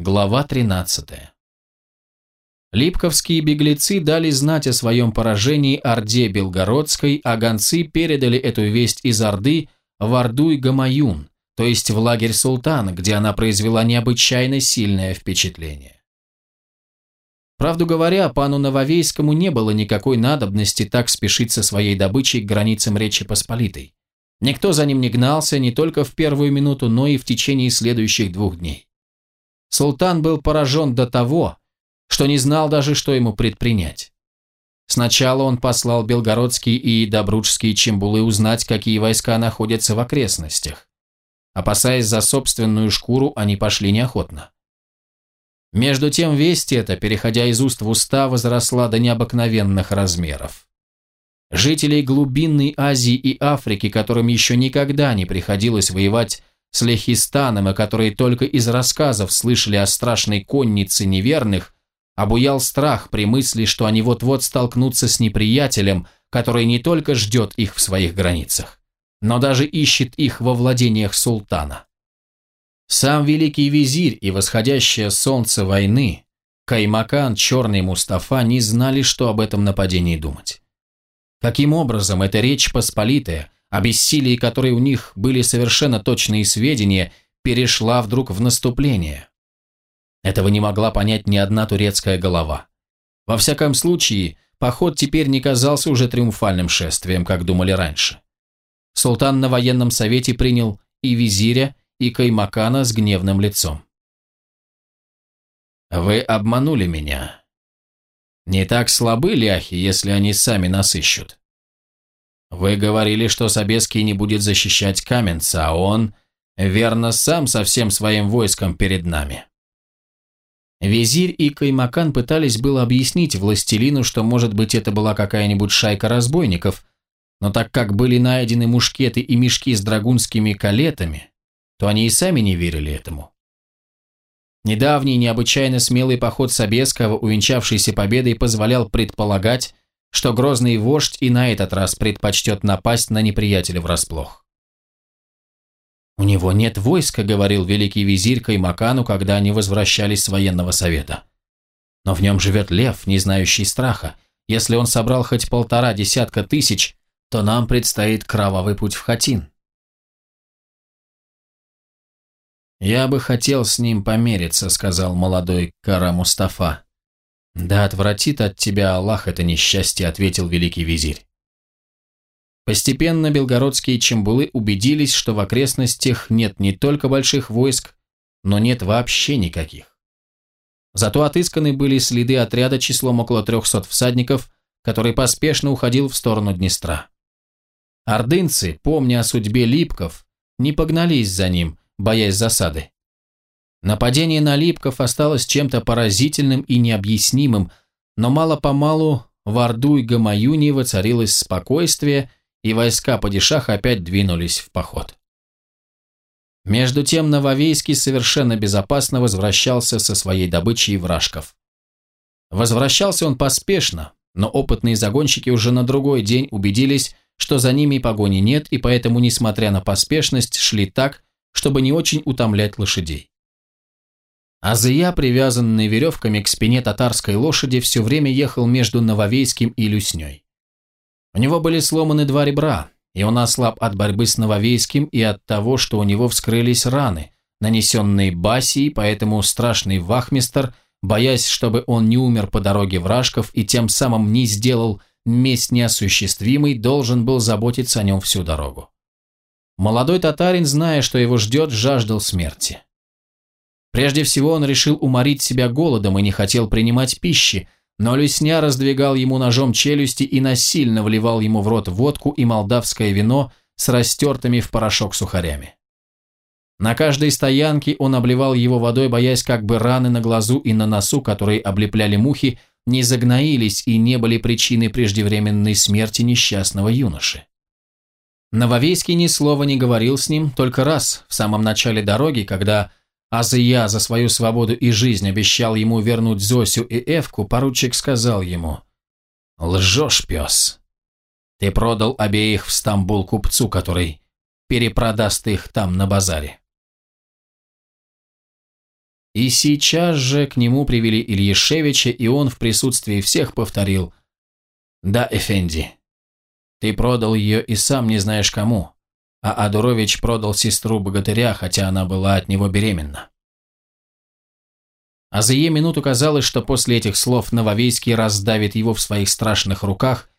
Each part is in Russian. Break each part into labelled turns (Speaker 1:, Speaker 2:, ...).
Speaker 1: Глава 13. Липковские беглецы дали знать о своем поражении Орде Белгородской, а гонцы передали эту весть из Орды в Орду и Гамаюн, то есть в лагерь султана, где она произвела необычайно сильное впечатление. Правду говоря, пану Нововейскому не было никакой надобности так спешить со своей добычей к границам Речи Посполитой. Никто за ним не гнался не только в первую минуту, но и в течение следующих двух дней. Султан был поражен до того, что не знал даже, что ему предпринять. Сначала он послал белгородские и добруджские чембулы узнать, какие войска находятся в окрестностях. Опасаясь за собственную шкуру, они пошли неохотно. Между тем весть эта, переходя из уст в уста, возросла до необыкновенных размеров. Жителей глубинной Азии и Африки, которым еще никогда не приходилось воевать с Лехистаном, и которые только из рассказов слышали о страшной коннице неверных, обуял страх при мысли, что они вот-вот столкнутся с неприятелем, который не только ждет их в своих границах, но даже ищет их во владениях султана. Сам великий визирь и восходящее солнце войны, Каймакан, Черный Мустафа не знали, что об этом нападении думать. Каким образом эта речь посполитая – о бессилии которой у них были совершенно точные сведения, перешла вдруг в наступление. Этого не могла понять ни одна турецкая голова. Во всяком случае, поход теперь не казался уже триумфальным шествием, как думали раньше. Султан на военном совете принял и визиря, и Каймакана с гневным лицом. «Вы обманули меня. Не так слабы ляхи, если они сами нас ищут. Вы говорили, что Собеский не будет защищать Каменца, а он, верно, сам со всем своим войском перед нами. Визирь и Каймакан пытались было объяснить властелину, что, может быть, это была какая-нибудь шайка разбойников, но так как были найдены мушкеты и мешки с драгунскими калетами, то они и сами не верили этому. Недавний необычайно смелый поход Собеского, увенчавшийся победой, позволял предполагать, что грозный вождь и на этот раз предпочтет напасть на неприятеля врасплох. «У него нет войска», — говорил великий визирь Каймакану, когда они возвращались с военного совета. «Но в нем живет лев, не знающий страха. Если он собрал хоть полтора десятка тысяч, то нам предстоит кровавый путь в Хатин». «Я бы хотел с ним помериться», — сказал молодой Кара Мустафа. «Да отвратит от тебя Аллах это несчастье», — ответил великий визирь. Постепенно белгородские чембулы убедились, что в окрестностях нет не только больших войск, но нет вообще никаких. Зато отысканы были следы отряда числом около 300 всадников, который поспешно уходил в сторону Днестра. Ордынцы, помня о судьбе Липков, не погнались за ним, боясь засады. Нападение на Липков осталось чем-то поразительным и необъяснимым, но мало-помалу в Орду и Гамаюне воцарилось спокойствие, и войска падишаха опять двинулись в поход. Между тем Нововейский совершенно безопасно возвращался со своей добычей вражков. Возвращался он поспешно, но опытные загонщики уже на другой день убедились, что за ними погони нет, и поэтому, несмотря на поспешность, шли так, чтобы не очень утомлять лошадей. Азия, привязанный веревками к спине татарской лошади, все время ехал между Нововейским и Люсней. У него были сломаны два ребра, и он ослаб от борьбы с Нововейским и от того, что у него вскрылись раны, нанесенные Басией, поэтому страшный вахмистр, боясь, чтобы он не умер по дороге вражков и тем самым не сделал месть неосуществимой, должен был заботиться о нем всю дорогу. Молодой татарин, зная, что его ждет, жаждал смерти. Прежде всего он решил уморить себя голодом и не хотел принимать пищи, но Люсня раздвигал ему ножом челюсти и насильно вливал ему в рот водку и молдавское вино с растертыми в порошок сухарями. На каждой стоянке он обливал его водой, боясь, как бы раны на глазу и на носу, которые облепляли мухи, не загноились и не были причиной преждевременной смерти несчастного юноши. Нововейский ни слова не говорил с ним, только раз, в самом начале дороги, когда Азия за свою свободу и жизнь обещал ему вернуть Зосю и Эвку, поручик сказал ему, «Лжешь, пес. Ты продал обеих в Стамбул купцу, который перепродаст их там на базаре». И сейчас же к нему привели Ильишевича, и он в присутствии всех повторил «Да, Эфенди, ты продал ее и сам не знаешь кому, а Адурович продал сестру богатыря, хотя она была от него беременна». А за ее минуту казалось, что после этих слов Нововейский раздавит его в своих страшных руках,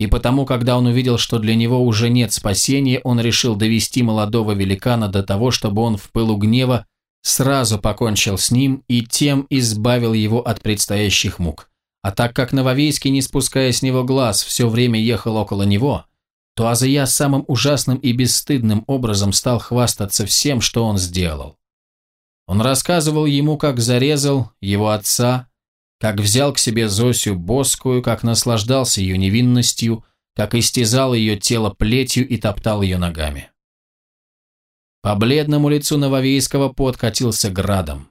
Speaker 1: и потому, когда он увидел, что для него уже нет спасения, он решил довести молодого великана до того, чтобы он в пылу гнева сразу покончил с ним и тем избавил его от предстоящих мук. А так как Нововейский, не спуская с него глаз, все время ехал около него, то Азия самым ужасным и бесстыдным образом стал хвастаться всем, что он сделал. Он рассказывал ему, как зарезал его отца, как взял к себе Зосю Боскую, как наслаждался ее невинностью, как истязал ее тело плетью и топтал ее ногами. По бледному лицу Нововейского подкатился градом.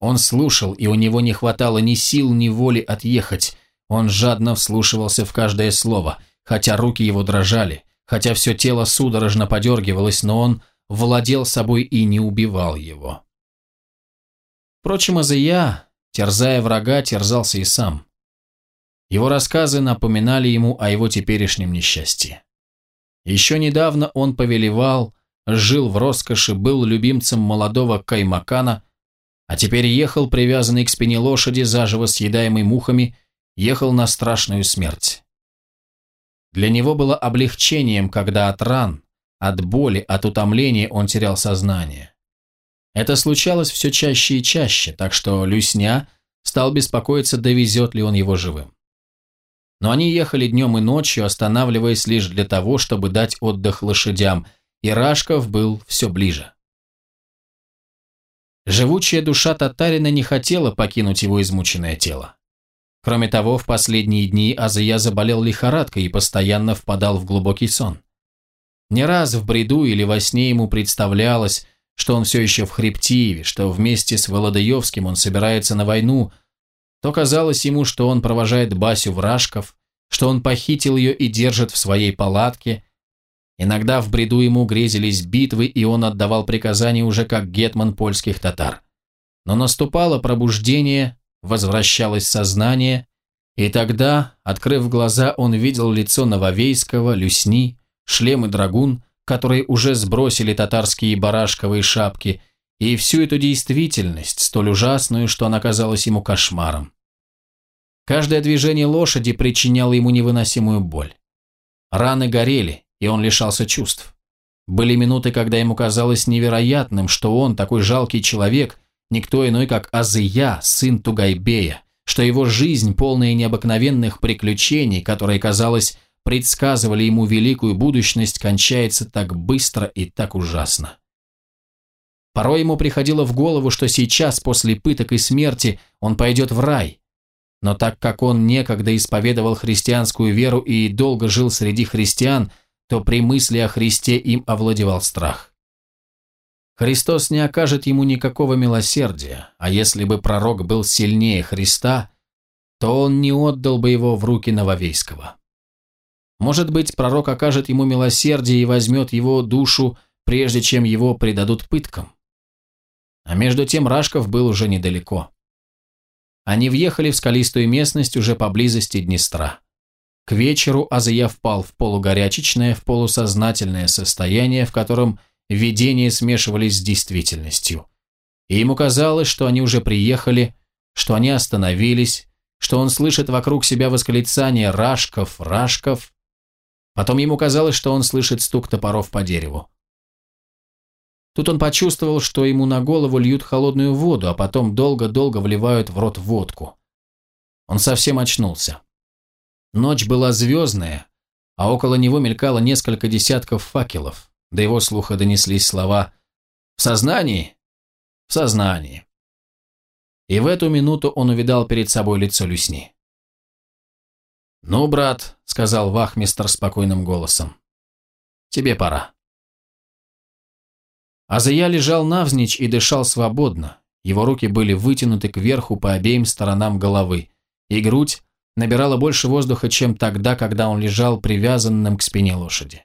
Speaker 1: Он слушал, и у него не хватало ни сил, ни воли отъехать. Он жадно вслушивался в каждое слово, хотя руки его дрожали, хотя все тело судорожно подергивалось, но он владел собой и не убивал его. Впрочем, Азия, терзая врага, терзался и сам. Его рассказы напоминали ему о его теперешнем несчастье. Еще недавно он повелевал, жил в роскоши, был любимцем молодого Каймакана, а теперь ехал, привязанный к спине лошади, заживо съедаемой мухами, ехал на страшную смерть. Для него было облегчением, когда от ран, от боли, от утомления он терял сознание. Это случалось все чаще и чаще, так что Люсня стал беспокоиться, довезет ли он его живым. Но они ехали днем и ночью, останавливаясь лишь для того, чтобы дать отдых лошадям, и Рашков был все ближе. Живучая душа татарина не хотела покинуть его измученное тело. Кроме того, в последние дни Азия заболел лихорадкой и постоянно впадал в глубокий сон. Не раз в бреду или во сне ему представлялось, что он все еще в Хребтиеве, что вместе с Володаевским он собирается на войну, то казалось ему, что он провожает Басю в что он похитил ее и держит в своей палатке. Иногда в бреду ему грезились битвы, и он отдавал приказания уже как гетман польских татар. Но наступало пробуждение, возвращалось сознание, и тогда, открыв глаза, он видел лицо Нововейского, Люсни, шлем и драгун, которые уже сбросили татарские барашковые шапки, и всю эту действительность, столь ужасную, что она казалась ему кошмаром. Каждое движение лошади причиняло ему невыносимую боль. Раны горели, и он лишался чувств. Были минуты, когда ему казалось невероятным, что он, такой жалкий человек, никто иной, как Азия, сын Тугайбея, что его жизнь, полная необыкновенных приключений, которые, казалось, предсказывали ему великую будущность, кончается так быстро и так ужасно. Порой ему приходило в голову, что сейчас, после пыток и смерти, он пойдет в рай. Но так как он некогда исповедовал христианскую веру и долго жил среди христиан, то при мысли о Христе им овладевал страх. Христос не окажет ему никакого милосердия, а если бы пророк был сильнее Христа, то он не отдал бы его в руки Нововейского. Может быть, пророк окажет ему милосердие и возьмет его душу, прежде чем его предадут пыткам. А между тем Рашков был уже недалеко. Они въехали в скалистую местность уже поблизости Днестра. К вечеру Азия впал в полугорячечное, в полусознательное состояние, в котором видения смешивались с действительностью. И ему казалось, что они уже приехали, что они остановились, что он слышит вокруг себя восклицание «Рашков! Рашков!» Потом ему казалось, что он слышит стук топоров по дереву. Тут он почувствовал, что ему на голову льют холодную воду, а потом долго-долго вливают в рот водку. Он совсем очнулся. Ночь была звездная, а около него мелькало несколько десятков факелов. До его слуха донеслись слова «В сознании? В сознании». И в эту минуту он увидал перед собой лицо Люсни. «Ну, брат», — сказал вахмистр спокойным голосом, — «тебе пора». Азия лежал навзничь и дышал свободно. Его руки были вытянуты кверху по обеим сторонам головы, и грудь набирала больше воздуха, чем тогда, когда он лежал привязанным к спине лошади.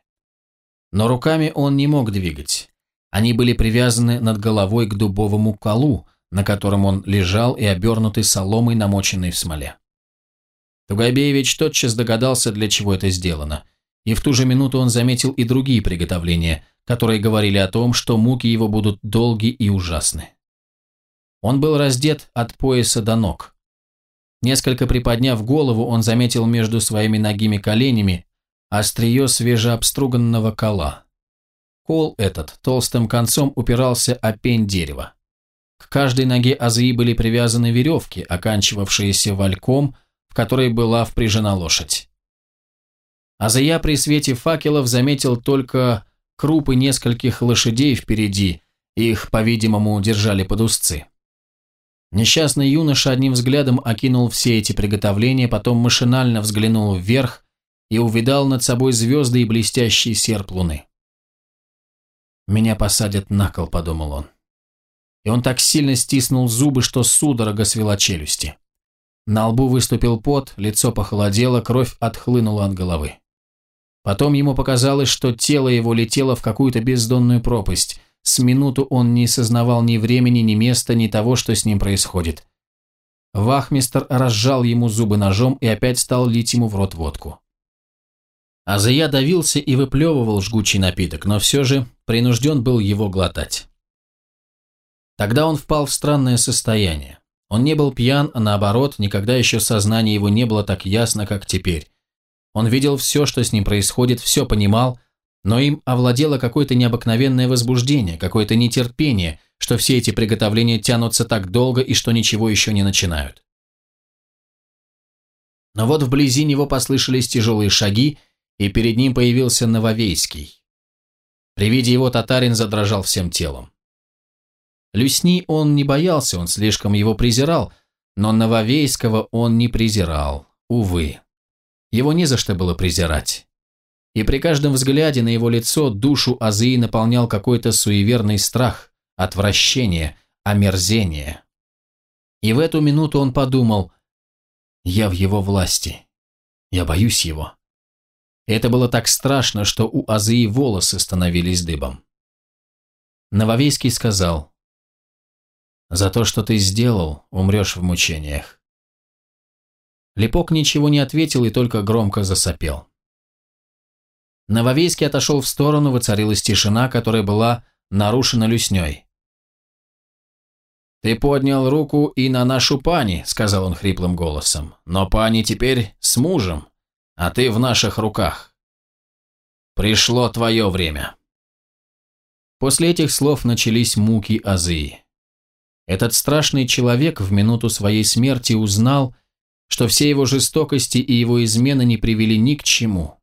Speaker 1: Но руками он не мог двигать. Они были привязаны над головой к дубовому колу, на котором он лежал и обернутый соломой, намоченной в смоле. Тугайбеевич тотчас догадался, для чего это сделано, и в ту же минуту он заметил и другие приготовления, которые говорили о том, что муки его будут долги и ужасны. Он был раздет от пояса до ног. Несколько приподняв голову, он заметил между своими ногими коленями острие свежеобструганного кола. Кол этот толстым концом упирался о пень дерева. К каждой ноге Азии были привязаны веревки, оканчивавшиеся вальком, в который была впряжена лошадь. Азия при свете факелов заметил только крупы нескольких лошадей впереди, их, по-видимому, держали под узцы. Несчастный юноша одним взглядом окинул все эти приготовления, потом машинально взглянул вверх и увидал над собой звезды и блестящий серп луны. «Меня посадят на кол», — подумал он. И он так сильно стиснул зубы, что судорога свела челюсти. На лбу выступил пот, лицо похолодело, кровь отхлынула от головы. Потом ему показалось, что тело его летело в какую-то бездонную пропасть. С минуту он не сознавал ни времени, ни места, ни того, что с ним происходит. Вахмистер разжал ему зубы ножом и опять стал лить ему в рот водку. Азия давился и выплевывал жгучий напиток, но все же принужден был его глотать. Тогда он впал в странное состояние. Он не был пьян, а наоборот, никогда еще сознание его не было так ясно, как теперь. Он видел все, что с ним происходит, все понимал, но им овладело какое-то необыкновенное возбуждение, какое-то нетерпение, что все эти приготовления тянутся так долго и что ничего еще не начинают. Но вот вблизи него послышались тяжелые шаги, и перед ним появился Нововейский. При виде его татарин задрожал всем телом. Люсни он не боялся, он слишком его презирал, но Нововейского он не презирал, увы. Его не за что было презирать. И при каждом взгляде на его лицо душу Азии наполнял какой-то суеверный страх, отвращение, омерзение. И в эту минуту он подумал, «Я в его власти. Я боюсь его». Это было так страшно, что у Азии волосы становились дыбом. Нововейский сказал, «За то, что ты сделал, умрешь в мучениях. Лепок ничего не ответил и только громко засопел. Нововейский отошел в сторону, воцарилась тишина, которая была нарушена люсней. «Ты поднял руку и на нашу пани», — сказал он хриплым голосом. «Но пани теперь с мужем, а ты в наших руках. Пришло твое время». После этих слов начались муки Азии. Этот страшный человек в минуту своей смерти узнал, что все его жестокости и его измены не привели ни к чему.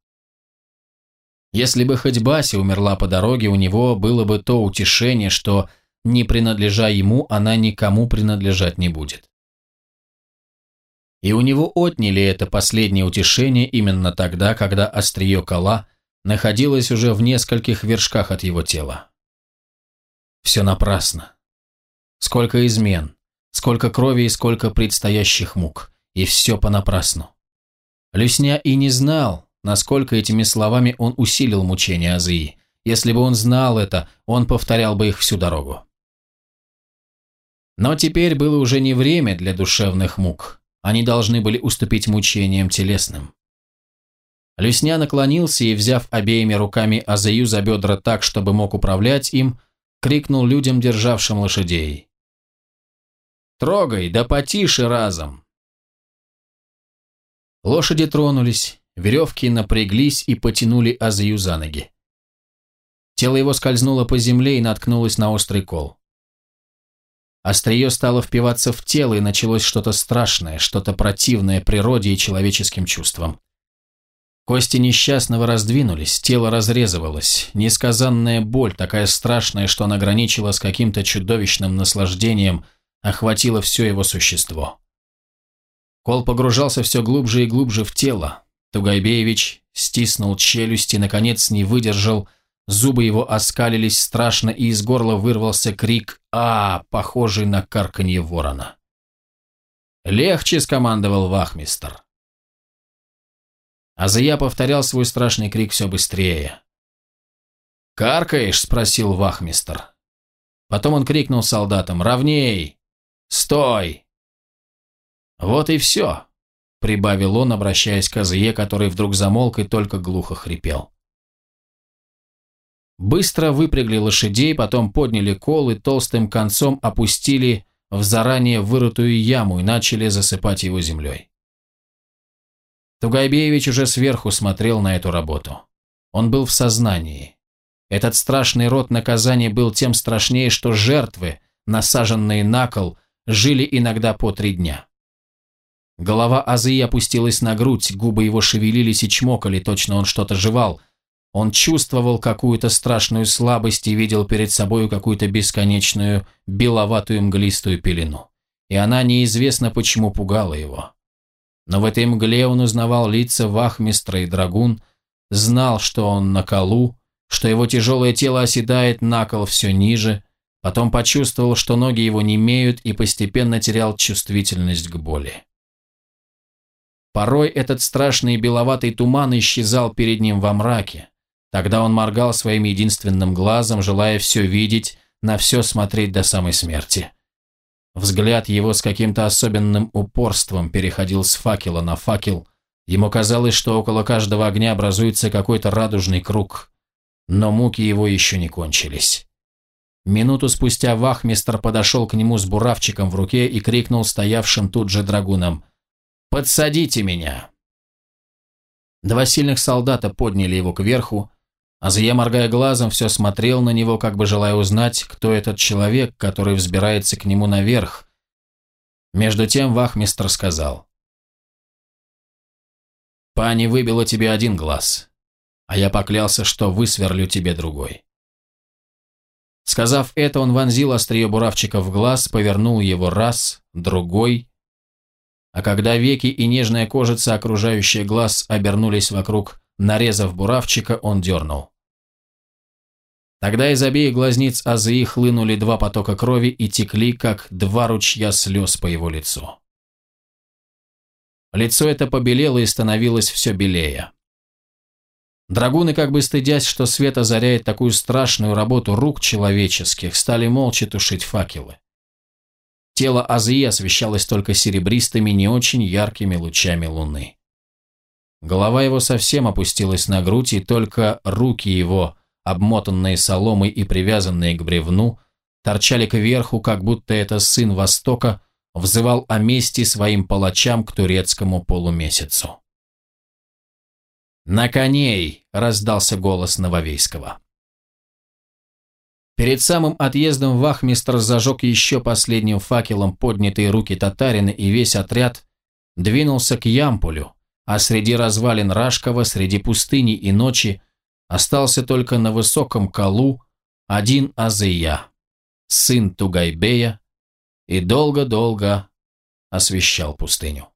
Speaker 1: Если бы хоть Бася умерла по дороге, у него было бы то утешение, что, не принадлежа ему, она никому принадлежать не будет. И у него отняли это последнее утешение именно тогда, когда острие кола находилось уже в нескольких вершках от его тела. Все напрасно. Сколько измен, сколько крови и сколько предстоящих мук. И все понапрасну. Люсня и не знал, насколько этими словами он усилил мучения Азии. Если бы он знал это, он повторял бы их всю дорогу. Но теперь было уже не время для душевных мук. Они должны были уступить мучениям телесным. Люсня наклонился и, взяв обеими руками Азаю за бедра так, чтобы мог управлять им, крикнул людям, державшим лошадей. «Трогай, да потише разом! Лошади тронулись, веревки напряглись и потянули Азию за ноги. Тело его скользнуло по земле и наткнулось на острый кол. Острие стало впиваться в тело, и началось что-то страшное, что-то противное природе и человеческим чувствам. Кости несчастного раздвинулись, тело разрезывалось. Несказанная боль, такая страшная, что она граничила с каким-то чудовищным наслаждением, охватила все его существо. Кол погружался все глубже и глубже в тело. Тугайбеевич стиснул челюсти, наконец не выдержал, зубы его оскалились страшно, и из горла вырвался крик «А!», похожий на карканье ворона. «Легче!» – скомандовал вахмистр. Азия повторял свой страшный крик все быстрее. «Каркаешь?» – спросил вахмистр. Потом он крикнул солдатам «Ровней! Стой!» «Вот и все», – прибавил он, обращаясь к Азие, который вдруг замолк и только глухо хрипел. Быстро выпрягли лошадей, потом подняли кол и толстым концом опустили в заранее вырытую яму и начали засыпать его землей. Тугайбеевич уже сверху смотрел на эту работу. Он был в сознании. Этот страшный род наказания был тем страшнее, что жертвы, насаженные на кол, жили иногда по три дня. Голова Азы опустилась на грудь, губы его шевелились и чмокали, точно он что-то жевал – он чувствовал какую-то страшную слабость и видел перед собой какую-то бесконечную беловатую мглистую пелену. И она неизвестно почему пугала его. Но в этой мгле он узнавал лица вахмистра и драгун, знал, что он на колу, что его тяжелое тело оседает на кол все ниже, потом почувствовал, что ноги его не имеют и постепенно терял чувствительность к боли. Порой этот страшный беловатый туман исчезал перед ним во мраке, Тогда он моргал своим единственным глазом, желая все видеть, на все смотреть до самой смерти. Взгляд его с каким-то особенным упорством переходил с факела на факел. Ему казалось, что около каждого огня образуется какой-то радужный круг. Но муки его еще не кончились. Минуту спустя вахмистр подошел к нему с буравчиком в руке и крикнул стоявшим тут же драгунам «Подсадите меня!». Два сильных солдата подняли его кверху, Азия, моргая глазом, все смотрел на него, как бы желая узнать, кто этот человек, который взбирается к нему наверх. Между тем вахмистр сказал. «Пани выбила тебе один глаз, а я поклялся, что высверлю тебе другой». Сказав это, он вонзил острие буравчика в глаз, повернул его раз, другой, а когда веки и нежная кожица, окружающая глаз, обернулись вокруг, нарезав буравчика, он дернул. Тогда из обеих глазниц Азии хлынули два потока крови и текли, как два ручья слез по его лицу. Лицо это побелело и становилось все белее. Драгуны, как бы стыдясь, что свет озаряет такую страшную работу рук человеческих, стали молча тушить факелы. Тело Азии освещалось только серебристыми, не очень яркими лучами луны. Голова его совсем опустилась на грудь, и только руки его – обмотанные соломой и привязанные к бревну, торчали кверху, как будто это сын Востока взывал о мести своим палачам к турецкому полумесяцу. «На коней!» – раздался голос Нововейского. Перед самым отъездом вахмистр зажег еще последним факелом поднятые руки татарина, и весь отряд двинулся к Ямполю, а среди развалин Рашкова, среди пустыни и ночи Остался только на высоком колу один Азия, сын Тугайбея, и долго-долго освещал пустыню.